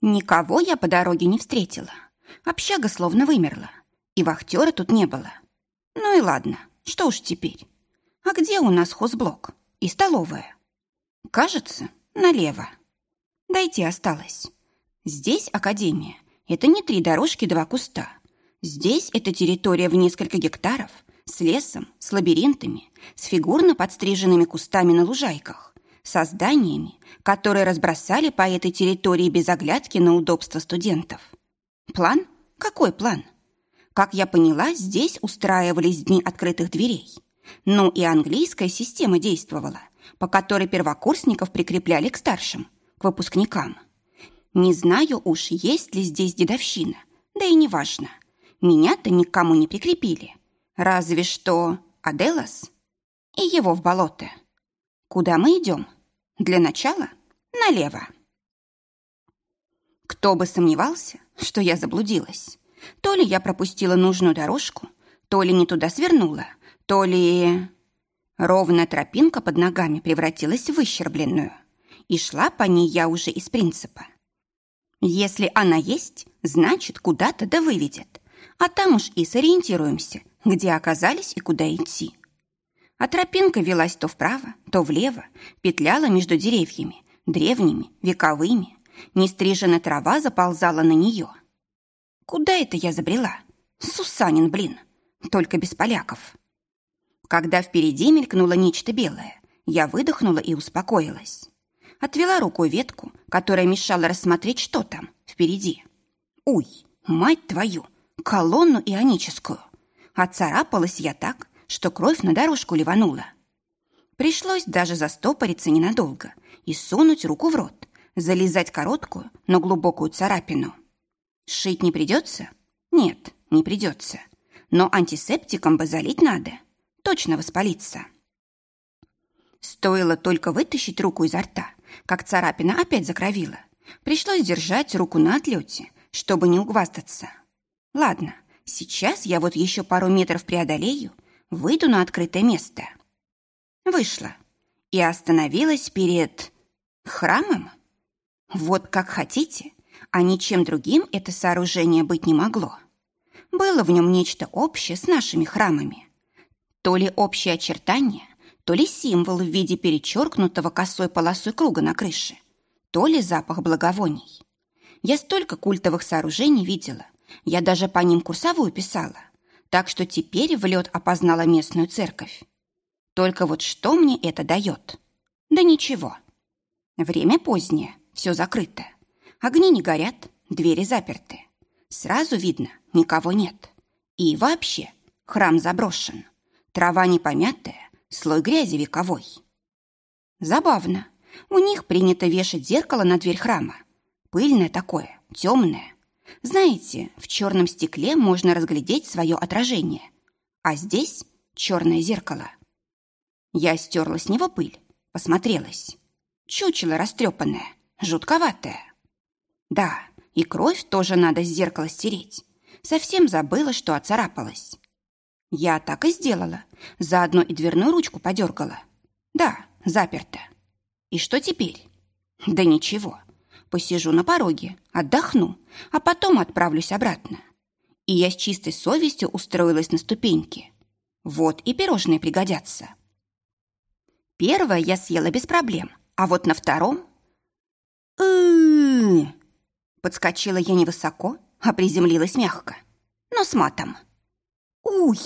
Никого я по дороге не встретила. Общага словно вымерла. И вахтера тут не было. Ну и ладно, что уж теперь. А где у нас хозблок? И столовая? Кажется, налево. Дойти осталось. Здесь академия. Это не три дорожки, два куста. Здесь это территория в несколько гектаров, с лесом, с лабиринтами, с фигурно подстриженными кустами на лужайках, со зданиями, которые разбросали по этой территории без оглядки на удобство студентов. План? Какой план? Как я поняла, здесь устраивались дни открытых дверей. Ну и английская система действовала, по которой первокурсников прикрепляли к старшим, к выпускникам. Не знаю уж, есть ли здесь дедовщина, да и неважно. Меня-то никому не прикрепили. Разве что Аделас и его в болото. Куда мы идем? Для начала налево. Кто бы сомневался, что я заблудилась. То ли я пропустила нужную дорожку, то ли не туда свернула, то ли... Ровная тропинка под ногами превратилась в выщербленную. И шла по ней я уже из принципа. Если она есть, значит, куда-то да выведет. А там уж и сориентируемся, где оказались и куда идти. А тропинка велась то вправо, то влево, петляла между деревьями, древними, вековыми. Нестриженная трава заползала на нее. Куда это я забрела? Сусанин, блин, только без поляков. Когда впереди мелькнуло нечто белое, я выдохнула и успокоилась. Отвела рукой ветку, которая мешала рассмотреть, что там впереди. Уй, мать твою, колонну ионическую. Отцарапалась я так, что кровь на дорожку ливанула. Пришлось даже застопориться ненадолго и сунуть руку в рот, залезать короткую, но глубокую царапину. Шить не придется? Нет, не придется. Но антисептиком бы залить надо. Точно воспалиться. Стоило только вытащить руку изо рта, как царапина опять закровила. Пришлось держать руку на отлете, чтобы не угваздаться. Ладно, сейчас я вот еще пару метров преодолею, выйду на открытое место. Вышла и остановилась перед храмом. Вот как хотите, а ничем другим это сооружение быть не могло. Было в нем нечто общее с нашими храмами. То ли общее очертание, то ли символ в виде перечеркнутого косой полосой круга на крыше, то ли запах благовоний. Я столько культовых сооружений видела, я даже по ним курсовую писала, так что теперь в лед опознала местную церковь. Только вот что мне это дает? Да ничего. Время позднее, все закрыто. Огни не горят, двери заперты. Сразу видно, никого нет. И вообще, храм заброшен. Трава не помятая, слой грязи вековой. Забавно. У них принято вешать зеркало на дверь храма. Пыльное такое, темное. Знаете, в черном стекле можно разглядеть свое отражение. А здесь черное зеркало. Я стерла с него пыль, посмотрелась. Чучело растрепанное, жутковатое. Да, и кровь тоже надо с зеркала стереть. Совсем забыла, что оцарапалась. Я так и сделала. Заодно и дверную ручку подергала. Да, заперто. И что теперь? Да ничего. Посижу на пороге, отдохну, а потом отправлюсь обратно. И я с чистой совестью устроилась на ступеньке. Вот и пирожные пригодятся. Первое я съела без проблем, а вот на втором... Подскочила я невысоко, а приземлилась мягко, но с матом. «Уй,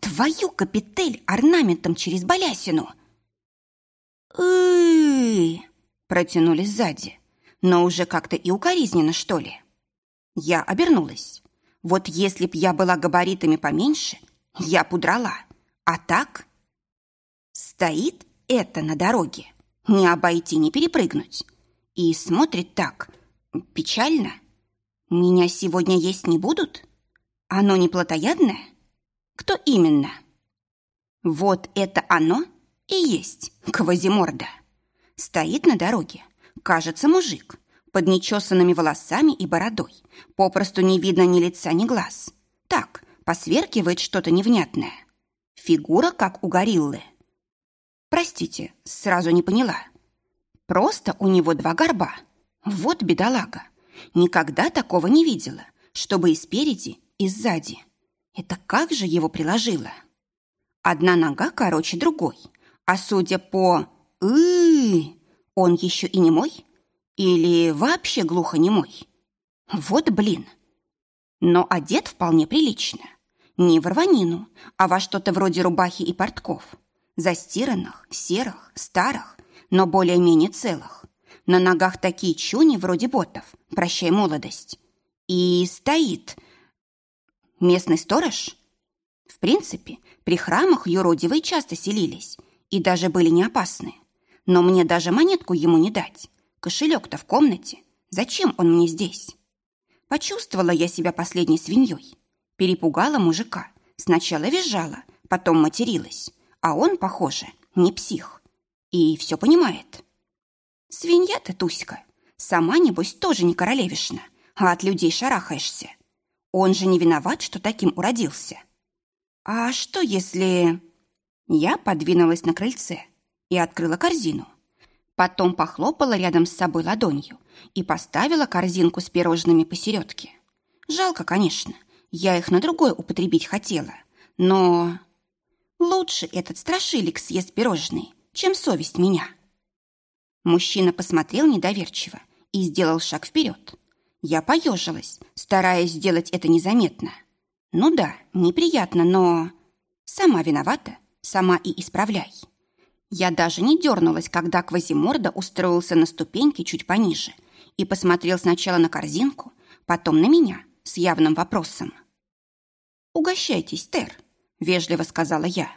твою капитель орнаментом через балясину!» протянули сзади, но уже как-то и укоризненно, что ли. Я обернулась. Вот если б я была габаритами поменьше, я пудрала. А так... Стоит это на дороге. Не обойти, не перепрыгнуть. И смотрит так, печально. Меня сегодня есть не будут? Оно не плотоядное? Кто именно? Вот это оно и есть Квазиморда. Стоит на дороге, кажется, мужик, под нечесанными волосами и бородой. Попросту не видно ни лица, ни глаз. Так, посверкивает что-то невнятное. Фигура, как у гориллы. Простите, сразу не поняла. Просто у него два горба. Вот бедолага. Никогда такого не видела, чтобы и спереди, и сзади. Это как же его приложило? Одна нога короче другой, а судя по -ы, он еще и не мой? Или вообще глухонемой? Вот блин. Но одет вполне прилично. Не в рванину, а во что-то вроде рубахи и портков. Застиранных, серых, старых, но более-менее целых. На ногах такие чуни вроде ботов. Прощай, молодость. И стоит... Местный сторож? В принципе, при храмах юродивые часто селились и даже были не опасны. Но мне даже монетку ему не дать. Кошелек-то в комнате. Зачем он мне здесь? Почувствовала я себя последней свиньей. Перепугала мужика. Сначала визжала, потом материлась. А он, похоже, не псих. И все понимает. Свинья ты, Туська. Сама, небось, тоже не королевишна, а от людей шарахаешься. Он же не виноват, что таким уродился. А что если... Я подвинулась на крыльце и открыла корзину. Потом похлопала рядом с собой ладонью и поставила корзинку с пирожными посередке. Жалко, конечно, я их на другое употребить хотела, но... Лучше этот страшилик съест пирожные, чем совесть меня. Мужчина посмотрел недоверчиво и сделал шаг вперед. Я поежилась, стараясь сделать это незаметно. Ну да, неприятно, но... Сама виновата, сама и исправляй. Я даже не дернулась, когда Квазиморда устроился на ступеньке чуть пониже и посмотрел сначала на корзинку, потом на меня с явным вопросом. «Угощайтесь, Тер», — вежливо сказала я.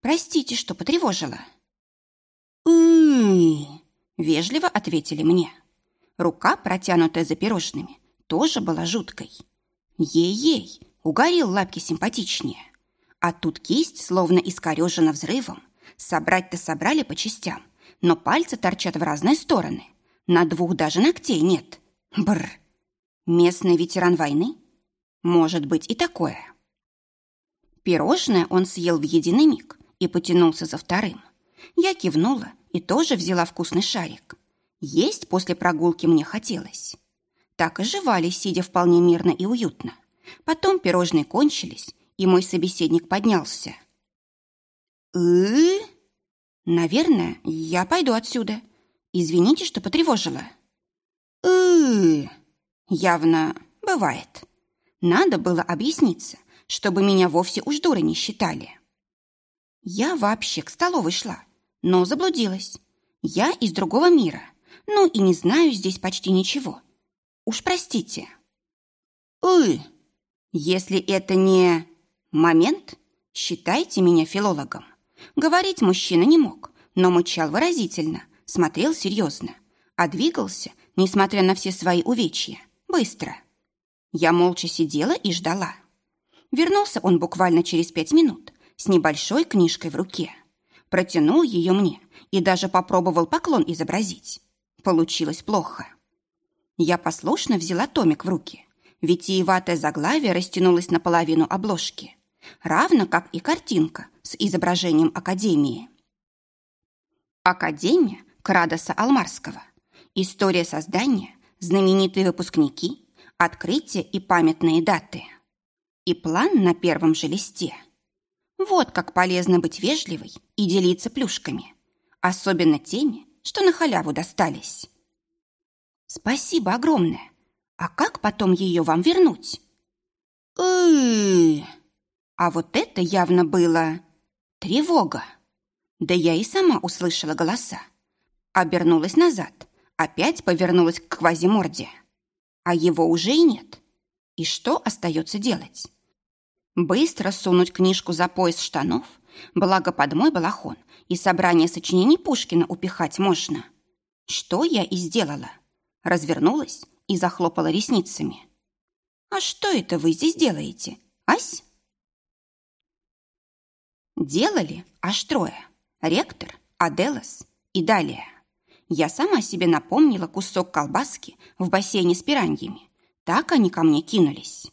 «Простите, что потревожила». «Ы-ы-ы», вежливо ответили мне. Рука, протянутая за пирожными, тоже была жуткой. Ей-ей, угорел лапки симпатичнее. А тут кисть словно искорежена взрывом, Собрать-то собрали по частям, но пальцы торчат в разные стороны. На двух даже ногтей нет. Бр. Местный ветеран войны? Может быть и такое. Пирожное он съел в единый миг и потянулся за вторым. Я кивнула и тоже взяла вкусный шарик. Есть после прогулки мне хотелось. Так и жевали, сидя вполне мирно и уютно. Потом пирожные кончились, и мой собеседник поднялся – «Э? Наверное, я пойду отсюда. Извините, что потревожила». «Э? Явно бывает. Надо было объясниться, чтобы меня вовсе уж дурой не считали». Я вообще к столовой шла, но заблудилась. Я из другого мира, ну и не знаю здесь почти ничего. Уж простите. «Ы, если это не момент, считайте меня филологом. Говорить мужчина не мог, но мычал выразительно, смотрел серьезно, а двигался, несмотря на все свои увечья, быстро. Я молча сидела и ждала. Вернулся он буквально через пять минут с небольшой книжкой в руке. Протянул ее мне и даже попробовал поклон изобразить. Получилось плохо. Я послушно взяла томик в руки. Витиеватое заглавие растянулось наполовину обложки равно как и картинка с изображением Академии. Академия Крадоса Алмарского. История создания, знаменитые выпускники, открытия и памятные даты. И план на первом же листе. Вот как полезно быть вежливой и делиться плюшками. Особенно теми, что на халяву достались. Спасибо огромное. А как потом ее вам вернуть? Ы-ы-ы. А вот это явно было тревога. Да я и сама услышала голоса. Обернулась назад, опять повернулась к квазиморде. А его уже и нет. И что остается делать? Быстро сунуть книжку за пояс штанов, благо под мой балахон и собрание сочинений Пушкина упихать можно. Что я и сделала. Развернулась и захлопала ресницами. «А что это вы здесь делаете, Ась?» Делали аж трое. Ректор, Аделос и далее. Я сама себе напомнила кусок колбаски в бассейне с пираньями. Так они ко мне кинулись.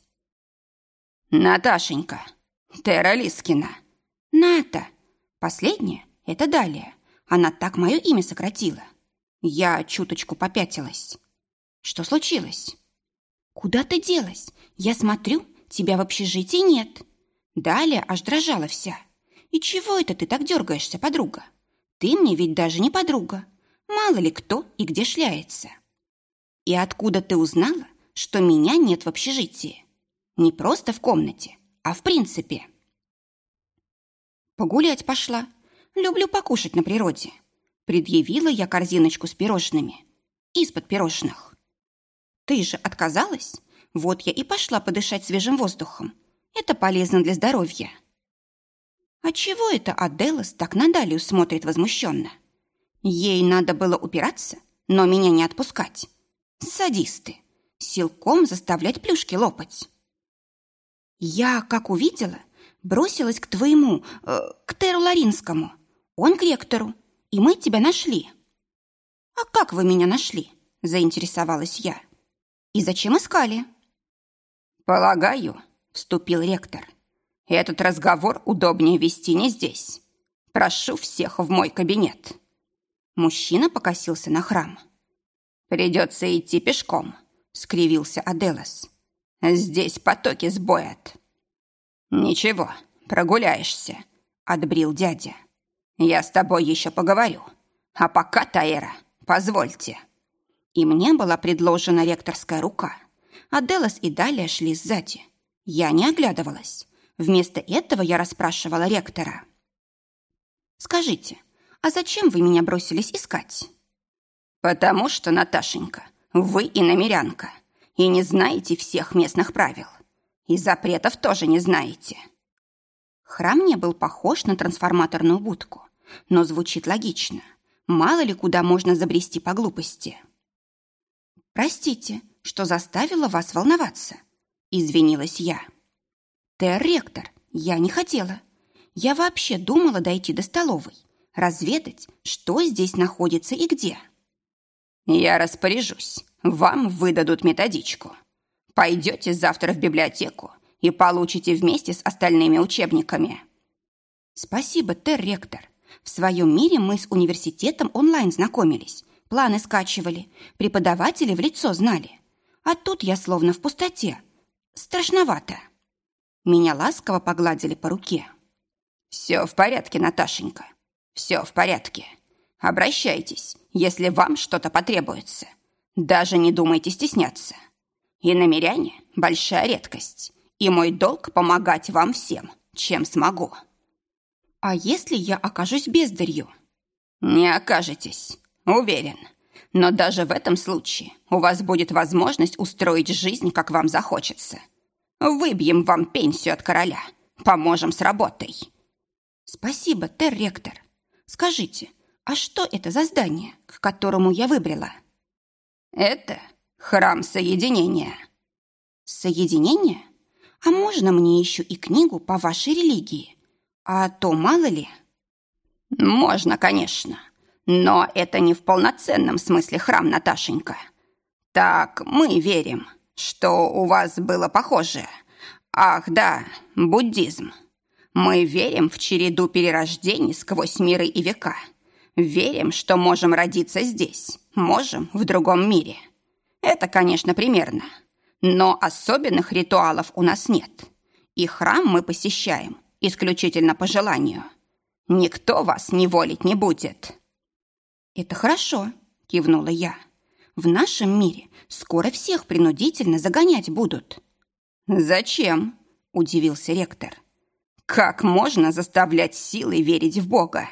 «Наташенька! Тера Лискина!» «Ната!» Последняя — это далее. Она так мое имя сократила. Я чуточку попятилась. Что случилось? Куда ты делась? Я смотрю, тебя в общежитии нет. Далее аж дрожала вся. И чего это ты так дергаешься, подруга? Ты мне ведь даже не подруга. Мало ли кто и где шляется. И откуда ты узнала, что меня нет в общежитии? Не просто в комнате, а в принципе. Погулять пошла. Люблю покушать на природе. Предъявила я корзиночку с пирожными. Из-под пирожных. Ты же отказалась? Вот я и пошла подышать свежим воздухом. Это полезно для здоровья. А чего это Аделас так на Далию смотрит возмущенно? Ей надо было упираться, но меня не отпускать. Садисты. Силком заставлять плюшки лопать. Я, как увидела, бросилась к твоему, э, к Теру Ларинскому. Он к ректору, и мы тебя нашли. А как вы меня нашли? Заинтересовалась я. И зачем искали? Полагаю, вступил ректор. Этот разговор удобнее вести не здесь. Прошу всех в мой кабинет. Мужчина покосился на храм. Придется идти пешком, скривился Аделас. Здесь потоки сбоят. Ничего, прогуляешься, отбрил дядя. Я с тобой еще поговорю. А пока, Таэра, позвольте. И мне была предложена ректорская рука. Аделас и далее шли сзади. Я не оглядывалась. Вместо этого я расспрашивала ректора. «Скажите, а зачем вы меня бросились искать?» «Потому что, Наташенька, вы и намерянка, и не знаете всех местных правил. И запретов тоже не знаете». Храм не был похож на трансформаторную будку, но звучит логично. Мало ли куда можно забрести по глупости. «Простите, что заставила вас волноваться», — извинилась я. «Тер-ректор, я не хотела. Я вообще думала дойти до столовой, разведать, что здесь находится и где». «Я распоряжусь. Вам выдадут методичку. Пойдете завтра в библиотеку и получите вместе с остальными учебниками». «Спасибо, Тер-ректор. В своем мире мы с университетом онлайн знакомились, планы скачивали, преподаватели в лицо знали. А тут я словно в пустоте. Страшновато». Меня ласково погладили по руке. «Все в порядке, Наташенька. Все в порядке. Обращайтесь, если вам что-то потребуется. Даже не думайте стесняться. И намеряне – большая редкость. И мой долг – помогать вам всем, чем смогу». «А если я окажусь бездарью?» «Не окажетесь, уверен. Но даже в этом случае у вас будет возможность устроить жизнь, как вам захочется». Выбьем вам пенсию от короля. Поможем с работой. Спасибо, Тер-ректор. Скажите, а что это за здание, к которому я выбрала? Это храм соединения. Соединение? А можно мне еще и книгу по вашей религии? А то мало ли. Можно, конечно. Но это не в полноценном смысле храм, Наташенька. Так мы верим что у вас было похожее. Ах, да, буддизм. Мы верим в череду перерождений сквозь миры и века. Верим, что можем родиться здесь, можем в другом мире. Это, конечно, примерно. Но особенных ритуалов у нас нет. И храм мы посещаем исключительно по желанию. Никто вас не волить не будет. Это хорошо, кивнула я. В нашем мире скоро всех принудительно загонять будут». «Зачем?» – удивился ректор. «Как можно заставлять силой верить в Бога?»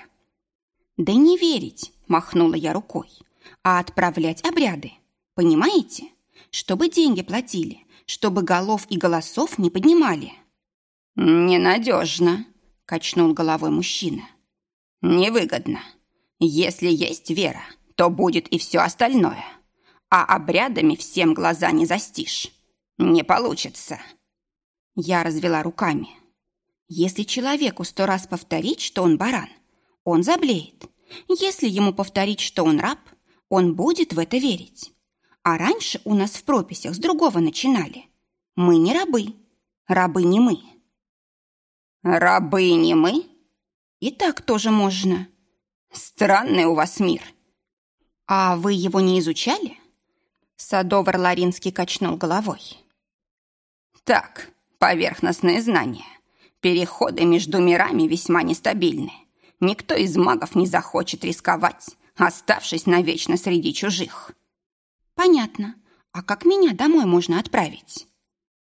«Да не верить», – махнула я рукой, «а отправлять обряды. Понимаете? Чтобы деньги платили, чтобы голов и голосов не поднимали». «Ненадежно», – качнул головой мужчина. «Невыгодно. Если есть вера, то будет и все остальное а обрядами всем глаза не застишь. Не получится. Я развела руками. Если человеку сто раз повторить, что он баран, он заблеет. Если ему повторить, что он раб, он будет в это верить. А раньше у нас в прописях с другого начинали. Мы не рабы. Рабы не мы. Рабы не мы? И так тоже можно. Странный у вас мир. А вы его не изучали? Садовар Ларинский качнул головой. Так, поверхностные знания. Переходы между мирами весьма нестабильны. Никто из магов не захочет рисковать, оставшись навечно среди чужих. Понятно. А как меня домой можно отправить?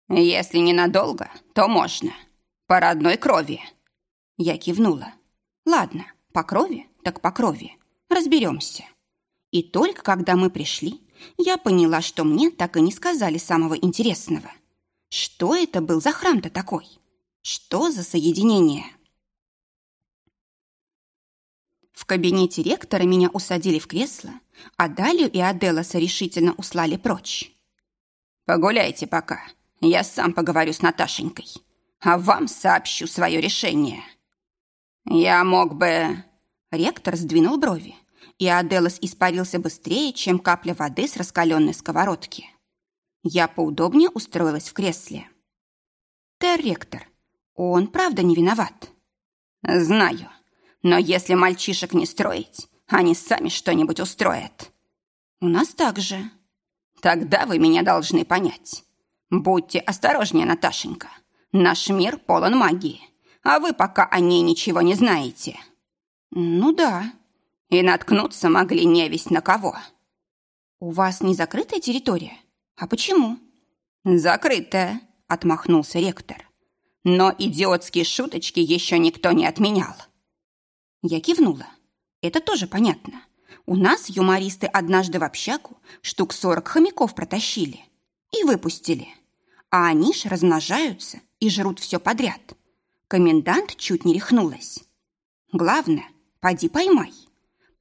Если ненадолго, то можно. По родной крови. Я кивнула. Ладно, по крови, так по крови. Разберемся. И только когда мы пришли, я поняла, что мне так и не сказали самого интересного. Что это был за храм-то такой? Что за соединение? В кабинете ректора меня усадили в кресло, а Далию и Аделаса решительно услали прочь. «Погуляйте пока. Я сам поговорю с Наташенькой, а вам сообщу свое решение». «Я мог бы...» Ректор сдвинул брови, и Аделас испарился быстрее, чем капля воды с раскаленной сковородки. Я поудобнее устроилась в кресле. «Тер-ректор, он правда не виноват?» «Знаю, но если мальчишек не строить, они сами что-нибудь устроят». «У нас так же». «Тогда вы меня должны понять. Будьте осторожнее, Наташенька. Наш мир полон магии, а вы пока о ней ничего не знаете». «Ну да», и наткнуться могли невесть на кого. У вас не закрытая территория? А почему? Закрытая, отмахнулся ректор. Но идиотские шуточки еще никто не отменял. Я кивнула. Это тоже понятно. У нас юмористы однажды в общагу штук сорок хомяков протащили и выпустили. А они ж размножаются и жрут все подряд. Комендант чуть не рехнулась. Главное, поди поймай.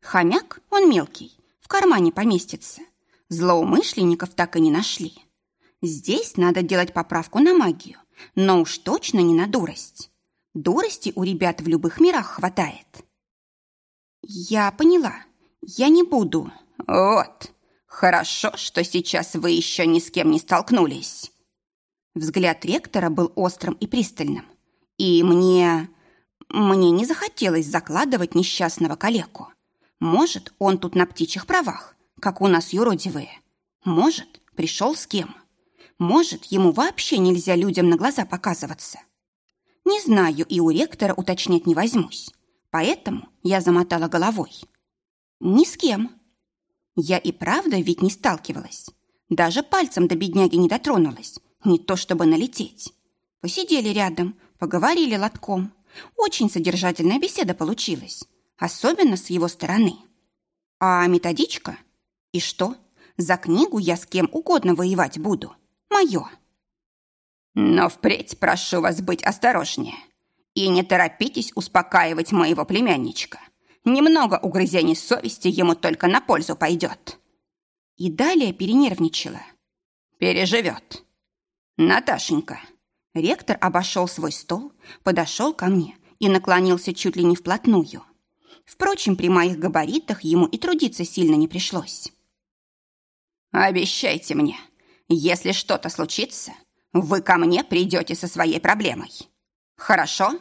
Хомяк, он мелкий, в кармане поместится. Злоумышленников так и не нашли. Здесь надо делать поправку на магию, но уж точно не на дурость. Дурости у ребят в любых мирах хватает. Я поняла. Я не буду. Вот. Хорошо, что сейчас вы еще ни с кем не столкнулись. Взгляд ректора был острым и пристальным. И мне... Мне не захотелось закладывать несчастного калеку. Может, он тут на птичьих правах, как у нас юродивые. Может, пришел с кем. Может, ему вообще нельзя людям на глаза показываться. Не знаю и у ректора уточнять не возьмусь. Поэтому я замотала головой. Ни с кем. Я и правда ведь не сталкивалась. Даже пальцем до бедняги не дотронулась. Не то чтобы налететь. Посидели рядом, поговорили лотком. Очень содержательная беседа получилась особенно с его стороны. А методичка? И что? За книгу я с кем угодно воевать буду. Мое. Но впредь прошу вас быть осторожнее. И не торопитесь успокаивать моего племянничка. Немного угрызений совести ему только на пользу пойдет. И далее перенервничала. Переживет. Наташенька. Ректор обошел свой стол, подошел ко мне и наклонился чуть ли не вплотную. Впрочем, при моих габаритах ему и трудиться сильно не пришлось. «Обещайте мне, если что-то случится, вы ко мне придете со своей проблемой. Хорошо?»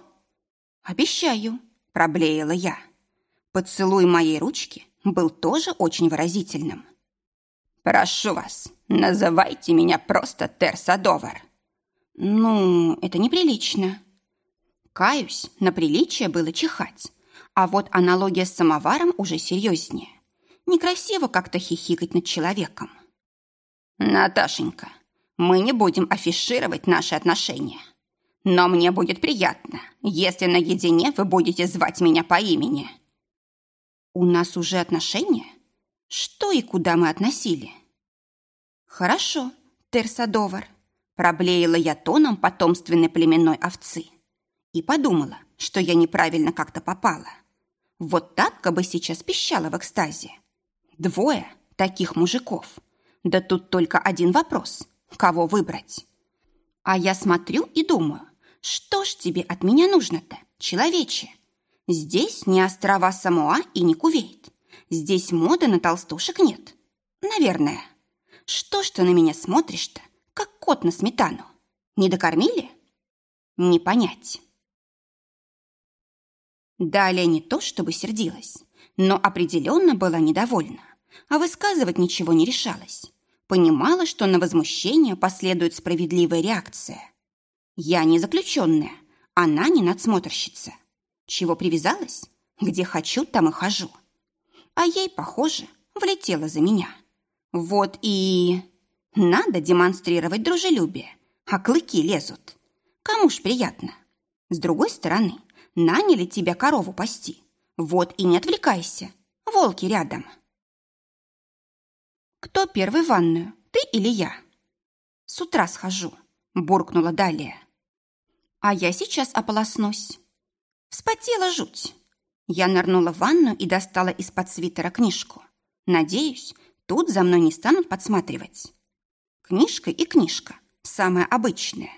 «Обещаю», — проблеяла я. Поцелуй моей ручки был тоже очень выразительным. «Прошу вас, называйте меня просто Терсадовар». «Ну, это неприлично». Каюсь, на приличие было чихать. А вот аналогия с самоваром уже серьезнее. Некрасиво как-то хихикать над человеком. Наташенька, мы не будем афишировать наши отношения. Но мне будет приятно, если наедине вы будете звать меня по имени. У нас уже отношения? Что и куда мы относили? Хорошо, Терсадовар, проблеяла я тоном потомственной племенной овцы и подумала, что я неправильно как-то попала. Вот так бы сейчас пищала в экстазе. Двое таких мужиков. Да тут только один вопрос. Кого выбрать? А я смотрю и думаю, что ж тебе от меня нужно-то, человече? Здесь не острова Самоа и не Кувейт. Здесь моды на толстушек нет. Наверное. Что ж ты на меня смотришь-то, как кот на сметану? Не докормили? Не понять. Далее не то чтобы сердилась, но определенно была недовольна, а высказывать ничего не решалась. Понимала, что на возмущение последует справедливая реакция. Я не заключенная, она не надсмотрщица. Чего привязалась? Где хочу, там и хожу. А ей, похоже, влетела за меня. Вот и... Надо демонстрировать дружелюбие, а клыки лезут. Кому ж приятно? С другой стороны, наняли тебя корову пасти. Вот и не отвлекайся, волки рядом. Кто первый в ванную, ты или я? С утра схожу, буркнула далее. А я сейчас ополоснусь. Вспотела жуть. Я нырнула в ванну и достала из-под свитера книжку. Надеюсь, тут за мной не станут подсматривать. Книжка и книжка, самая обычная.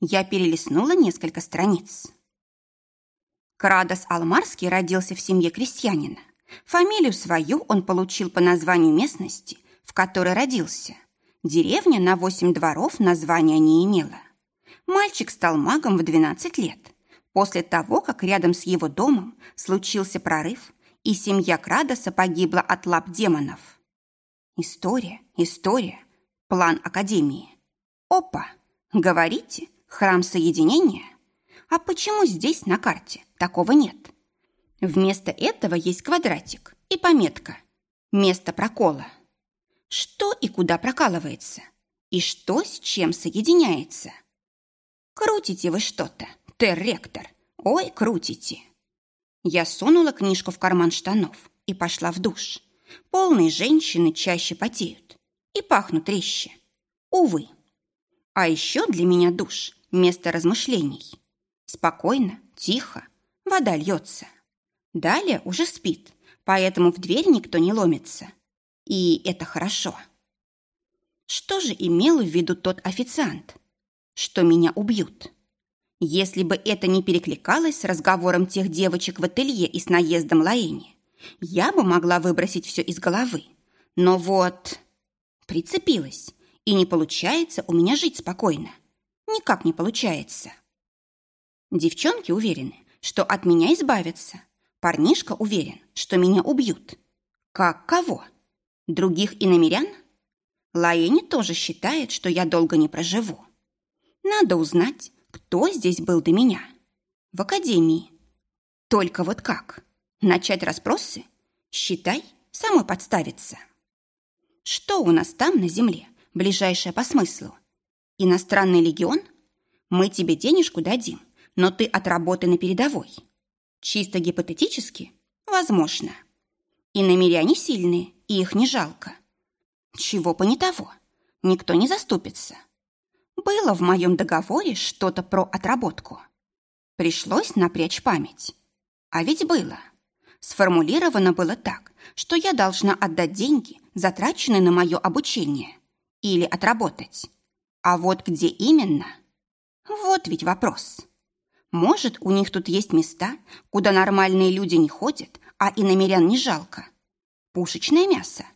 Я перелистнула несколько страниц. Крадос Алмарский родился в семье крестьянина. Фамилию свою он получил по названию местности, в которой родился. Деревня на восемь дворов названия не имела. Мальчик стал магом в 12 лет, после того, как рядом с его домом случился прорыв, и семья Крадоса погибла от лап демонов. История, история, план Академии. Опа! Говорите, храм соединения? А почему здесь на карте такого нет? Вместо этого есть квадратик и пометка «Место прокола». Что и куда прокалывается? И что с чем соединяется? Крутите вы что-то, тер-ректор. Ой, крутите. Я сунула книжку в карман штанов и пошла в душ. Полные женщины чаще потеют и пахнут резче. Увы. А еще для меня душ – место размышлений. Спокойно, тихо, вода льется. Далее уже спит, поэтому в дверь никто не ломится. И это хорошо. Что же имел в виду тот официант? что меня убьют. Если бы это не перекликалось с разговором тех девочек в ателье и с наездом Лаэни, я бы могла выбросить все из головы. Но вот прицепилась, и не получается у меня жить спокойно. Никак не получается. Девчонки уверены, что от меня избавятся. Парнишка уверен, что меня убьют. Как кого? Других иномерян? Лаэни тоже считает, что я долго не проживу. Надо узнать, кто здесь был до меня. В академии. Только вот как? Начать расспросы? Считай, самой подставиться. Что у нас там на земле, ближайшее по смыслу? Иностранный легион? Мы тебе денежку дадим, но ты отработай на передовой. Чисто гипотетически? Возможно. И намеряне сильные, и их не жалко. Чего по не того? Никто не заступится. Было в моем договоре что-то про отработку. Пришлось напрячь память. А ведь было. Сформулировано было так, что я должна отдать деньги, затраченные на мое обучение, или отработать. А вот где именно? Вот ведь вопрос. Может, у них тут есть места, куда нормальные люди не ходят, а и намерян не жалко? Пушечное мясо?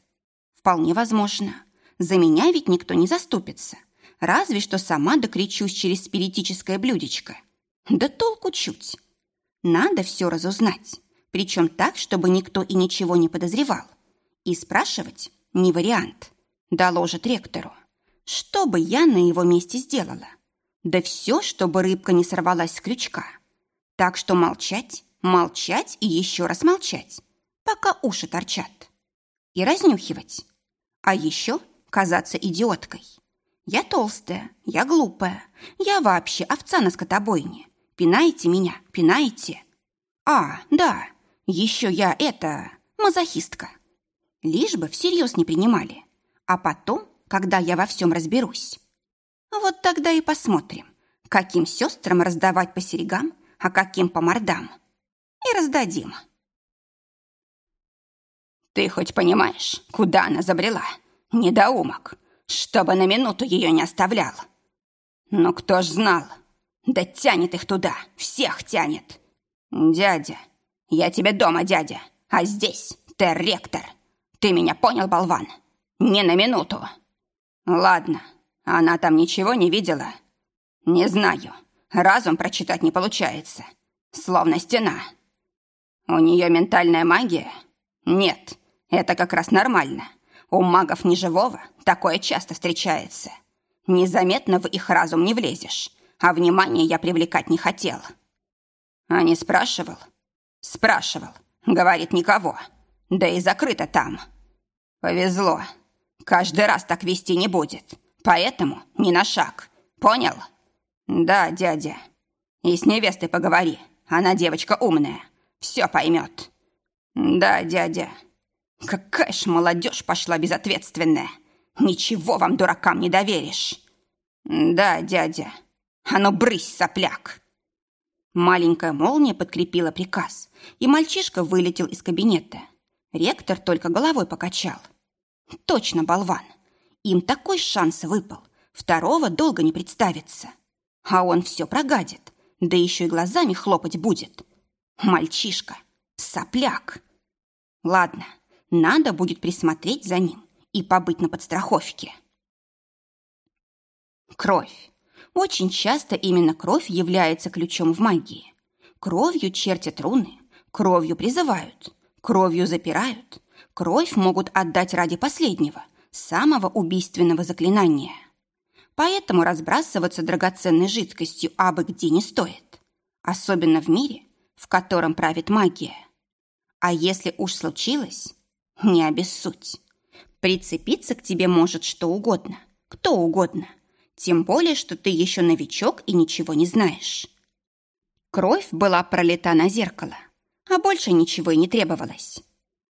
Вполне возможно. За меня ведь никто не заступится разве что сама докричусь через спиритическое блюдечко. Да толку чуть. Надо все разузнать, причем так, чтобы никто и ничего не подозревал. И спрашивать не вариант. Доложит ректору. Что бы я на его месте сделала? Да все, чтобы рыбка не сорвалась с крючка. Так что молчать, молчать и еще раз молчать, пока уши торчат. И разнюхивать. А еще казаться идиоткой. Я толстая, я глупая, я вообще овца на скотобойне. Пинайте меня, пинайте. А, да, еще я это, мазохистка. Лишь бы всерьез не принимали. А потом, когда я во всем разберусь. Вот тогда и посмотрим, каким сестрам раздавать по серегам, а каким по мордам. И раздадим. Ты хоть понимаешь, куда она забрела? Недоумок чтобы на минуту ее не оставлял. Но кто ж знал? Да тянет их туда, всех тянет. Дядя, я тебе дома, дядя, а здесь ты ректор. Ты меня понял, болван? Не на минуту. Ладно, она там ничего не видела? Не знаю, разум прочитать не получается. Словно стена. У нее ментальная магия? Нет, это как раз нормально. У магов неживого такое часто встречается. Незаметно в их разум не влезешь, а внимание я привлекать не хотел. А не спрашивал? Спрашивал. Говорит, никого. Да и закрыто там. Повезло. Каждый раз так вести не будет. Поэтому не на шаг. Понял? Да, дядя. И с невестой поговори. Она девочка умная. Все поймет. Да, дядя. Какая ж молодежь пошла безответственная. Ничего вам, дуракам, не доверишь. Да, дядя. А ну, брысь, сопляк. Маленькая молния подкрепила приказ, и мальчишка вылетел из кабинета. Ректор только головой покачал. Точно болван. Им такой шанс выпал. Второго долго не представится. А он все прогадит. Да еще и глазами хлопать будет. Мальчишка. Сопляк. Ладно, надо будет присмотреть за ним и побыть на подстраховке. Кровь. Очень часто именно кровь является ключом в магии. Кровью чертят руны, кровью призывают, кровью запирают, кровь могут отдать ради последнего, самого убийственного заклинания. Поэтому разбрасываться драгоценной жидкостью абы где не стоит. Особенно в мире, в котором правит магия. А если уж случилось, не обессудь. Прицепиться к тебе может что угодно, кто угодно. Тем более, что ты еще новичок и ничего не знаешь. Кровь была пролита на зеркало, а больше ничего и не требовалось.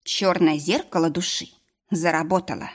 Черное зеркало души заработало.